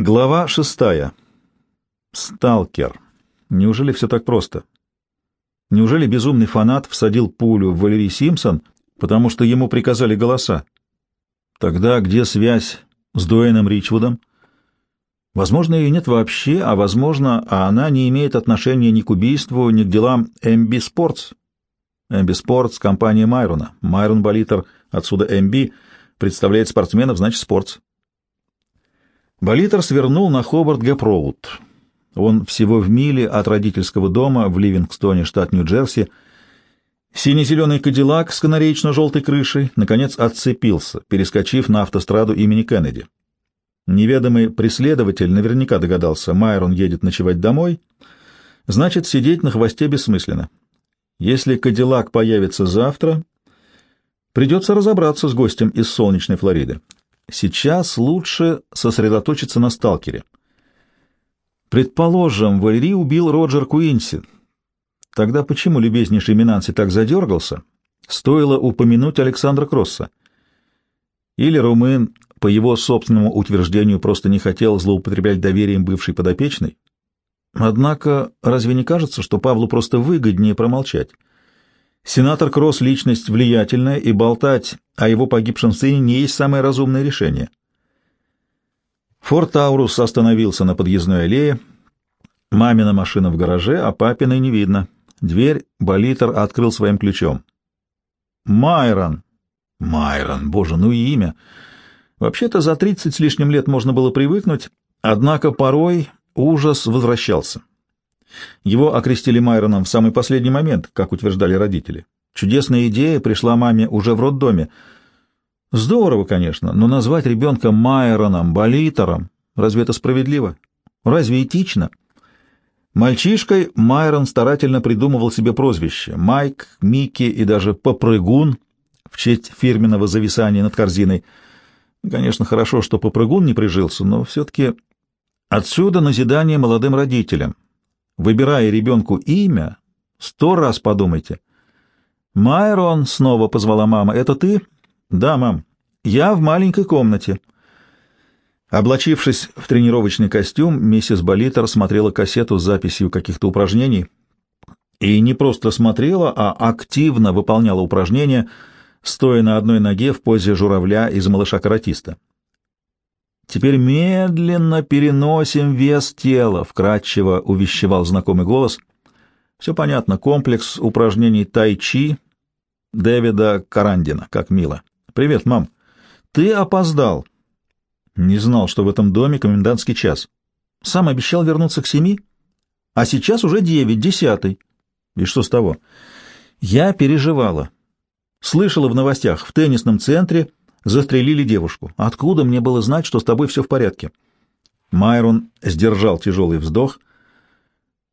Глава шестая. Сталкер. Неужели все так просто? Неужели безумный фанат всадил пулю в Валерий Симпсон, потому что ему приказали голоса? Тогда где связь с Дуэйном Ричвудом? Возможно, ее нет вообще, а возможно, а она не имеет отношения ни к убийству, ни к делам MB Sports. MB Sports — компания Майрона. Майрон Болитер, отсюда MB, представляет спортсменов, значит, спортс. Болитер свернул на Хобарт Гэп-Роуд. Он всего в миле от родительского дома в Ливингстоне, штат Нью-Джерси. Сине-зеленый кадиллак с канареечно-желтой крышей, наконец, отцепился, перескочив на автостраду имени Кеннеди. Неведомый преследователь наверняка догадался, Майрон едет ночевать домой, значит, сидеть на хвосте бессмысленно. Если кадиллак появится завтра, придется разобраться с гостем из солнечной Флориды. Сейчас лучше сосредоточиться на сталкере — Предположим, Валери убил Роджер Куинси. Тогда почему любезнейший Минанси так задергался? Стоило упомянуть Александра Кросса. Или Румын, по его собственному утверждению, просто не хотел злоупотреблять доверием бывшей подопечной? Однако, разве не кажется, что Павлу просто выгоднее промолчать? Сенатор Кросс — личность влиятельная, и болтать о его погибшем сыне не есть самое разумное решение. Форт Таурус остановился на подъездной аллее. Мамина машина в гараже, а папиной не видно. Дверь Болитер открыл своим ключом. «Майрон!» «Майрон! Боже, ну и имя!» Вообще-то за тридцать с лишним лет можно было привыкнуть, однако порой ужас возвращался. Его окрестили Майроном в самый последний момент, как утверждали родители. Чудесная идея пришла маме уже в роддоме — Здорово, конечно, но назвать ребенка Майроном, Болитером, разве это справедливо? Разве этично? Мальчишкой Майрон старательно придумывал себе прозвище — Майк, Микки и даже Попрыгун в честь фирменного зависания над корзиной. Конечно, хорошо, что Попрыгун не прижился, но все-таки отсюда назидание молодым родителям. Выбирая ребенку имя, сто раз подумайте. «Майрон», — снова позвала мама, — «это ты?» «Да, мам. Я в маленькой комнате». Облачившись в тренировочный костюм, миссис Болитер смотрела кассету с записью каких-то упражнений и не просто смотрела, а активно выполняла упражнения, стоя на одной ноге в позе журавля из малыша-каратиста. «Теперь медленно переносим вес тела», — вкратчиво увещевал знакомый голос. «Все понятно, комплекс упражнений тай-чи Дэвида Карандина, как мило». «Привет, мам. Ты опоздал». Не знал, что в этом доме комендантский час. Сам обещал вернуться к семи, а сейчас уже девять, десятый. И что с того? Я переживала. Слышала в новостях, в теннисном центре застрелили девушку. Откуда мне было знать, что с тобой все в порядке? Майрон сдержал тяжелый вздох.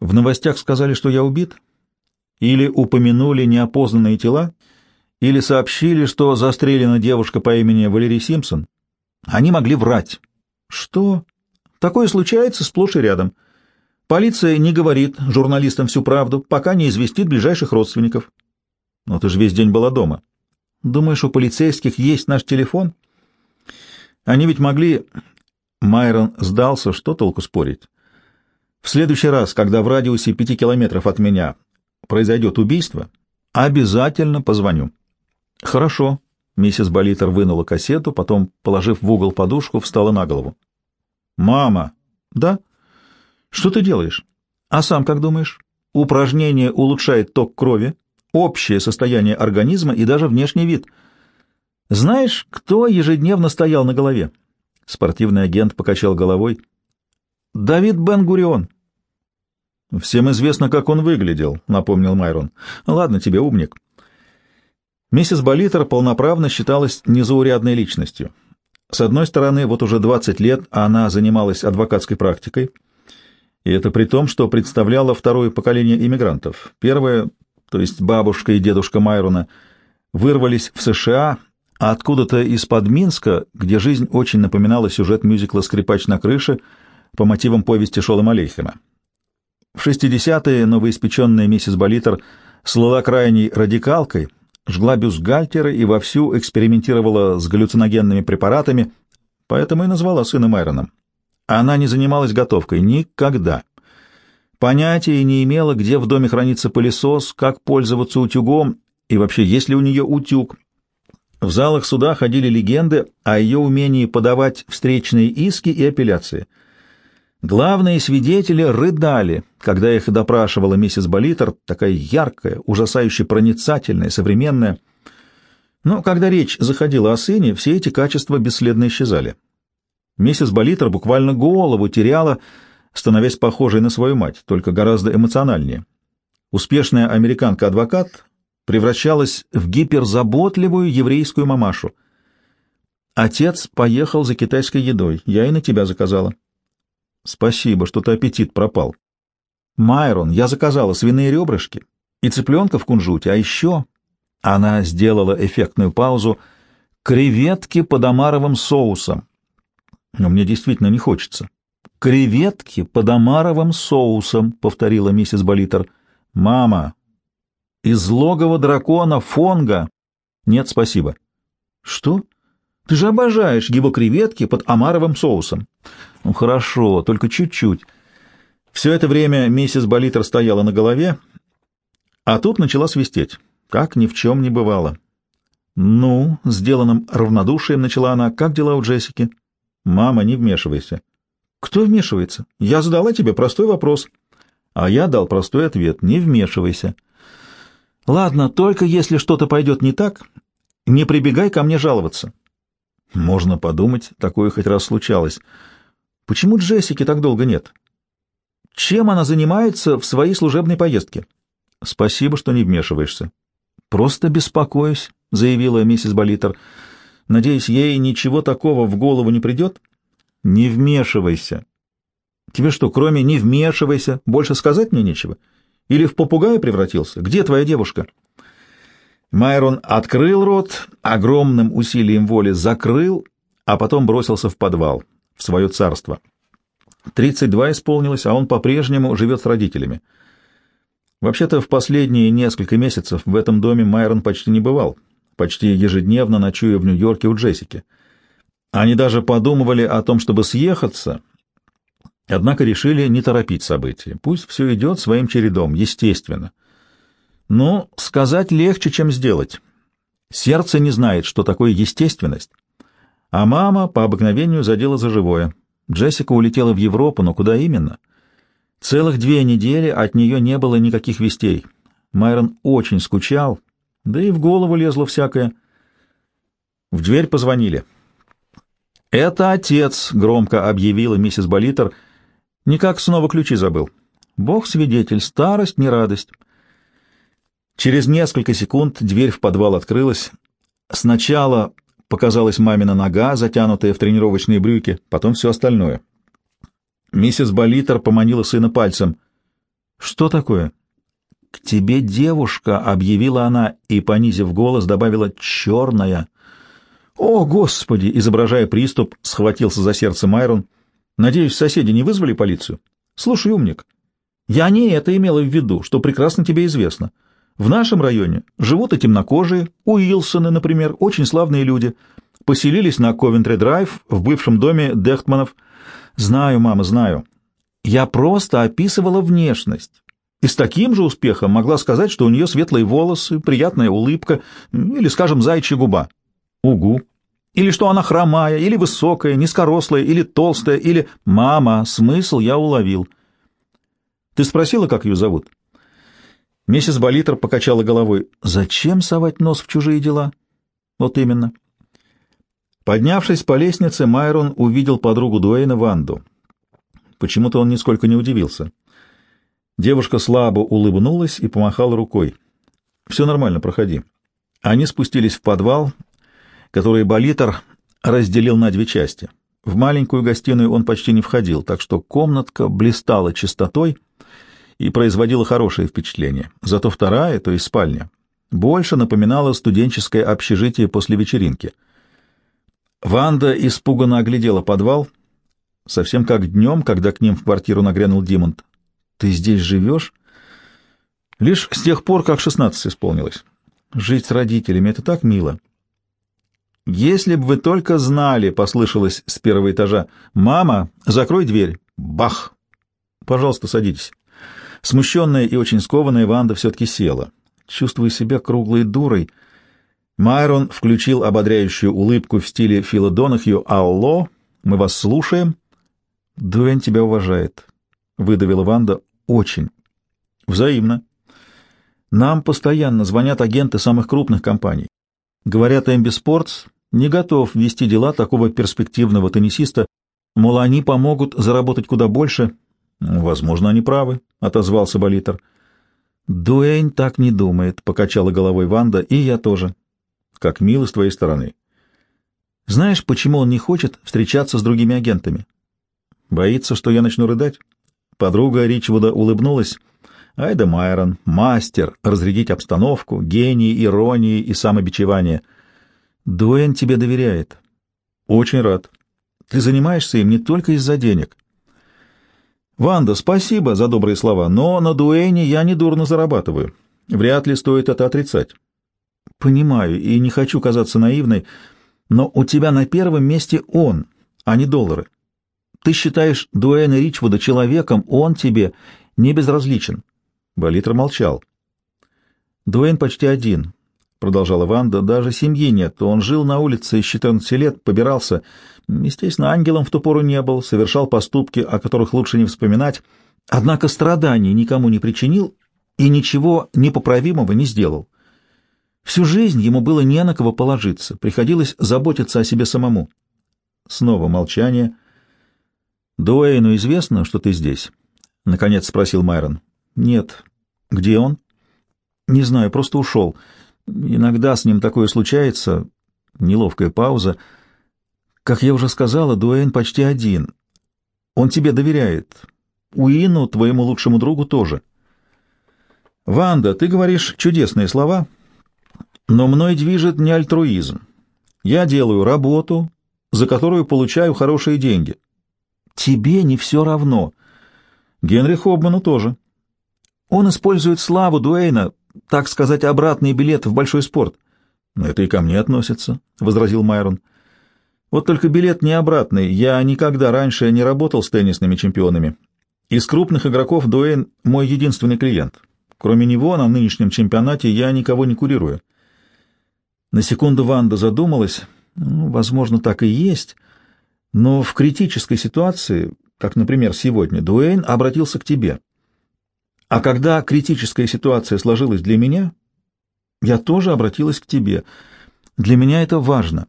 В новостях сказали, что я убит? Или упомянули неопознанные тела? — или сообщили, что застрелена девушка по имени Валерий Симпсон. Они могли врать. Что? Такое случается сплошь и рядом. Полиция не говорит журналистам всю правду, пока не известит ближайших родственников. Но ты же весь день была дома. Думаешь, у полицейских есть наш телефон? Они ведь могли... Майрон сдался, что толку спорить. В следующий раз, когда в радиусе пяти километров от меня произойдет убийство, обязательно позвоню. «Хорошо». Миссис Болитер вынула кассету, потом, положив в угол подушку, встала на голову. «Мама!» «Да?» «Что ты делаешь?» «А сам как думаешь?» «Упражнение улучшает ток крови, общее состояние организма и даже внешний вид. Знаешь, кто ежедневно стоял на голове?» Спортивный агент покачал головой. «Давид Бен-Гурион». «Всем известно, как он выглядел», — напомнил Майрон. «Ладно тебе, умник. Миссис Болитер полноправно считалась незаурядной личностью. С одной стороны, вот уже 20 лет она занималась адвокатской практикой, и это при том, что представляла второе поколение иммигрантов. Первое, то есть бабушка и дедушка Майрона, вырвались в США, а откуда-то из-под Минска, где жизнь очень напоминала сюжет мюзикла «Скрипач на крыше» по мотивам повести Шолома Алейхема. В 60-е новоиспеченная миссис Болитер слыла крайней радикалкой — жгла бюстгальтеры и вовсю экспериментировала с галлюциногенными препаратами, поэтому и назвала сына Майроном. Она не занималась готовкой никогда. Понятия не имела, где в доме хранится пылесос, как пользоваться утюгом и вообще, есть ли у нее утюг. В залах суда ходили легенды о ее умении подавать встречные иски и апелляции. Главные свидетели рыдали, когда их допрашивала миссис Болитер, такая яркая, ужасающе проницательная, современная. Но когда речь заходила о сыне, все эти качества бесследно исчезали. Миссис Болитер буквально голову теряла, становясь похожей на свою мать, только гораздо эмоциональнее. Успешная американка-адвокат превращалась в гиперзаботливую еврейскую мамашу. Отец поехал за китайской едой, я и на тебя заказала. Спасибо, что-то аппетит пропал. Майрон, я заказала свиные ребрышки и цыпленка в кунжуте, а еще... Она сделала эффектную паузу. Креветки под омаровым соусом. Но мне действительно не хочется. Креветки под омаровым соусом, повторила миссис Болитер. Мама, из логова дракона Фонга. Нет, спасибо. Что? Ты же обожаешь его креветки под омаровым соусом. Ну хорошо, только чуть-чуть. Все это время миссис Болитер стояла на голове, а тут начала свистеть, как ни в чем не бывало. «Ну», — сделанным равнодушием начала она, — «как дела у Джессики?» «Мама, не вмешивайся». «Кто вмешивается? Я задала тебе простой вопрос». А я дал простой ответ — не вмешивайся. Ладно, только если что-то пойдет не так, не прибегай ко мне жаловаться. Можно подумать, такое хоть раз случалось. Почему Джессики так долго нет? Чем она занимается в своей служебной поездке? Спасибо, что не вмешиваешься. Просто беспокоюсь, заявила миссис Болитер. Надеюсь, ей ничего такого в голову не придет? Не вмешивайся. Тебе что, кроме «не вмешивайся», больше сказать мне нечего? — или в попугая превратился? Где твоя девушка?» Майрон открыл рот, огромным усилием воли закрыл, а потом бросился в подвал, в свое царство. Тридцать два исполнилось, а он по-прежнему живет с родителями. Вообще-то в последние несколько месяцев в этом доме Майрон почти не бывал, почти ежедневно ночуя в Нью-Йорке у Джессики. Они даже подумывали о том, чтобы съехаться, Однако решили не торопить события. Пусть все идет своим чередом, естественно. Но сказать легче, чем сделать. Сердце не знает, что такое естественность. А мама по обыкновению задела за живое. Джессика улетела в Европу, но куда именно? Целых две недели от нее не было никаких вестей. Майрон очень скучал, да и в голову лезло всякое. В дверь позвонили. «Это отец», — громко объявила миссис Болитер, — Никак снова ключи забыл. Бог свидетель, старость не радость. Через несколько секунд дверь в подвал открылась. Сначала показалась мамина нога, затянутая в тренировочные брюки, потом все остальное. Миссис Болитер поманила сына пальцем. «Что такое?» «К тебе девушка», — объявила она и, понизив голос, добавила «черная». «О, Господи!» — изображая приступ, схватился за сердце Майрон — Надеюсь, соседи не вызвали полицию? Слушай, умник, я не это имела в виду, что прекрасно тебе известно. В нашем районе живут и темнокожие, Уилсоны, например, очень славные люди. Поселились на Ковентри-драйв в бывшем доме Дехтманов. Знаю, мама, знаю. Я просто описывала внешность. И с таким же успехом могла сказать, что у нее светлые волосы, приятная улыбка или, скажем, зайчья губа. Угу. Или что она хромая, или высокая, низкорослая, или толстая, или... Мама, смысл я уловил. Ты спросила, как ее зовут? Миссис Болитер покачала головой. Зачем совать нос в чужие дела? Вот именно. Поднявшись по лестнице, Майрон увидел подругу Дуэйна Ванду. Почему-то он нисколько не удивился. Девушка слабо улыбнулась и помахала рукой. «Все нормально, проходи». Они спустились в подвал, которые Болитер разделил на две части. В маленькую гостиную он почти не входил, так что комнатка блистала чистотой и производила хорошее впечатление. Зато вторая, то есть спальня, больше напоминала студенческое общежитие после вечеринки. Ванда испуганно оглядела подвал, совсем как днем, когда к ним в квартиру нагрянул Димонт. «Ты здесь живешь?» «Лишь с тех пор, как шестнадцать исполнилось. Жить с родителями — это так мило». «Если бы вы только знали», — послышалось с первого этажа. «Мама, закрой дверь». Бах! «Пожалуйста, садитесь». Смущенная и очень скованная Ванда все-таки села. Чувствуя себя круглой дурой, Майрон включил ободряющую улыбку в стиле Фила Донахью «Алло, мы вас слушаем». «Дуэн тебя уважает», — выдавила Ванда. «Очень». «Взаимно». «Нам постоянно звонят агенты самых крупных компаний. Говорят, Эмби Спортс не готов вести дела такого перспективного теннисиста, мол, они помогут заработать куда больше. Возможно, они правы, — отозвался Болитер. Дуэйн так не думает, — покачала головой Ванда, — и я тоже. Как мило с твоей стороны. Знаешь, почему он не хочет встречаться с другими агентами? Боится, что я начну рыдать? Подруга Ричвуда улыбнулась. Айда Майрон, мастер разрядить обстановку, гений иронии и самобичевания. Дуэн тебе доверяет. Очень рад. Ты занимаешься им не только из-за денег. Ванда, спасибо за добрые слова, но на Дуэне я недурно зарабатываю. Вряд ли стоит это отрицать. Понимаю и не хочу казаться наивной, но у тебя на первом месте он, а не доллары. Ты считаешь Дуэна Ричвуда человеком, он тебе не безразличен. Болитер молчал. Дуэйн почти один, продолжала Ванда, даже семьи нет. Он жил на улице с 14 лет, побирался. Естественно, ангелом в ту пору не был, совершал поступки, о которых лучше не вспоминать. Однако страданий никому не причинил и ничего непоправимого не сделал. Всю жизнь ему было не на кого положиться, приходилось заботиться о себе самому. Снова молчание. «Дуэйну известно, что ты здесь?» — наконец спросил Майрон. «Нет». «Где он?» «Не знаю, просто ушел. Иногда с ним такое случается. Неловкая пауза. Как я уже сказала, Дуэйн почти один. Он тебе доверяет. Уину, твоему лучшему другу, тоже. Ванда, ты говоришь чудесные слова, но мной движет не альтруизм. Я делаю работу, за которую получаю хорошие деньги. Тебе не все равно. Генри Хобману тоже. Он использует славу Дуэйна, так сказать, обратный билет в большой спорт. Это и ко мне относится, — возразил Майрон. Вот только билет не обратный. Я никогда раньше не работал с теннисными чемпионами. Из крупных игроков Дуэйн — мой единственный клиент. Кроме него на нынешнем чемпионате я никого не курирую. На секунду Ванда задумалась. Ну, возможно, так и есть. Но в критической ситуации, как, например, сегодня, Дуэйн обратился к тебе. А когда критическая ситуация сложилась для меня, я тоже обратилась к тебе. Для меня это важно.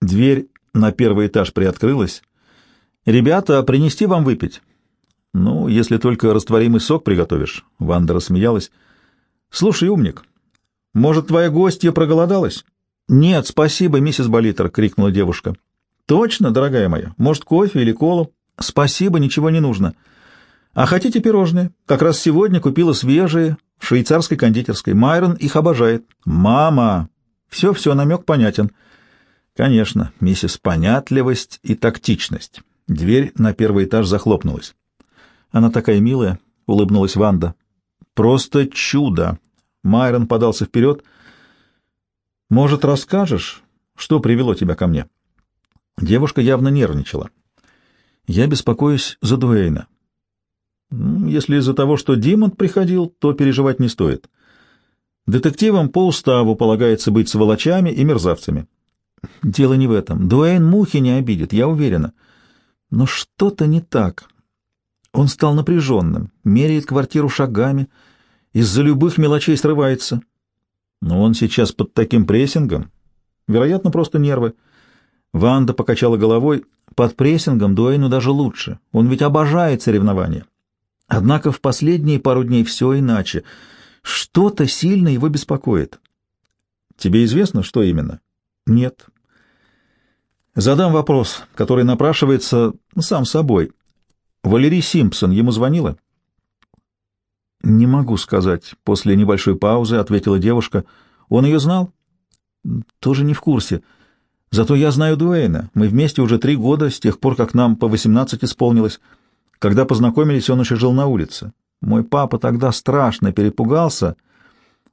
Дверь на первый этаж приоткрылась. «Ребята, принести вам выпить?» «Ну, если только растворимый сок приготовишь», — Ванда рассмеялась. «Слушай, умник, может, твоя гостья проголодалась?» «Нет, спасибо, миссис Болитер», — крикнула девушка. «Точно, дорогая моя? Может, кофе или колу?» «Спасибо, ничего не нужно». А хотите пирожные? Как раз сегодня купила свежие в швейцарской кондитерской. Майрон их обожает. Мама! Все-все, намек понятен. Конечно, миссис Понятливость и тактичность. Дверь на первый этаж захлопнулась. Она такая милая, — улыбнулась Ванда. Просто чудо! Майрон подался вперед. Может, расскажешь, что привело тебя ко мне? Девушка явно нервничала. Я беспокоюсь за Дуэйна. Если из-за того, что Димонт приходил, то переживать не стоит. Детективам по уставу полагается быть сволочами и мерзавцами. Дело не в этом. Дуэйн мухи не обидит, я уверена. Но что-то не так. Он стал напряженным, меряет квартиру шагами, из-за любых мелочей срывается. Но он сейчас под таким прессингом. Вероятно, просто нервы. Ванда покачала головой. Под прессингом Дуэйну даже лучше. Он ведь обожает соревнования. Однако в последние пару дней все иначе. Что-то сильно его беспокоит. Тебе известно, что именно? Нет. Задам вопрос, который напрашивается сам собой. Валерий Симпсон ему звонила? Не могу сказать. После небольшой паузы ответила девушка. Он ее знал? Тоже не в курсе. Зато я знаю Дуэйна. Мы вместе уже три года, с тех пор, как нам по восемнадцать исполнилось. Когда познакомились, он еще жил на улице. Мой папа тогда страшно перепугался.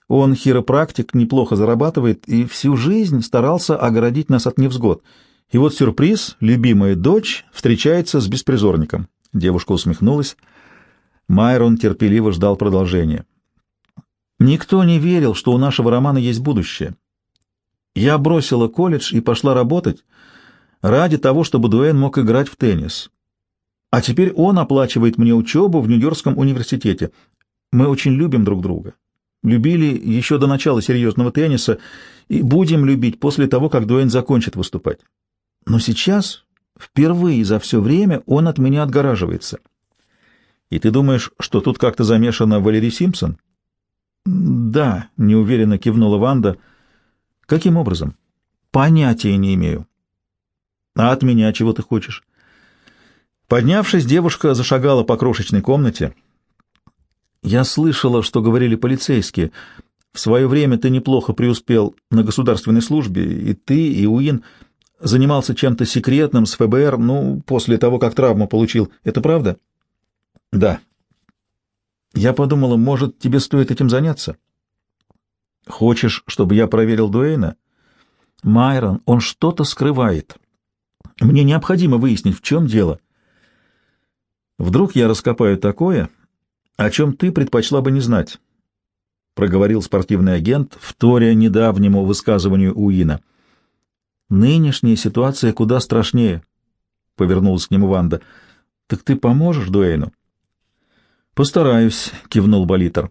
Он хиропрактик, неплохо зарабатывает и всю жизнь старался огородить нас от невзгод. И вот сюрприз, любимая дочь встречается с беспризорником. Девушка усмехнулась. Майрон терпеливо ждал продолжения. Никто не верил, что у нашего романа есть будущее. Я бросила колледж и пошла работать ради того, чтобы Дуэйн мог играть в теннис. А теперь он оплачивает мне учебу в Нью-Йоркском университете. Мы очень любим друг друга. Любили еще до начала серьезного тенниса и будем любить после того, как Дуэйн закончит выступать. Но сейчас, впервые за все время, он от меня отгораживается. И ты думаешь, что тут как-то замешана Валерий Симпсон? — «Да», — неуверенно кивнула Ванда. «Каким образом?» «Понятия не имею». «А от меня чего ты хочешь?» Поднявшись, девушка зашагала по крошечной комнате. «Я слышала, что говорили полицейские. В свое время ты неплохо преуспел на государственной службе, и ты, и Уин занимался чем-то секретным с ФБР, ну, после того, как травму получил. Это правда?» «Да», я подумала, может, тебе стоит этим заняться? Хочешь, чтобы я проверил Дуэйна? Майрон, он что-то скрывает. Мне необходимо выяснить, в чем дело. Вдруг я раскопаю такое, о чем ты предпочла бы не знать, — проговорил спортивный агент, вторя недавнему высказыванию Уина. Нынешняя ситуация куда страшнее, — повернулась к нему Ванда. — Так ты поможешь Дуэйну? — Постараюсь, — кивнул Болитер.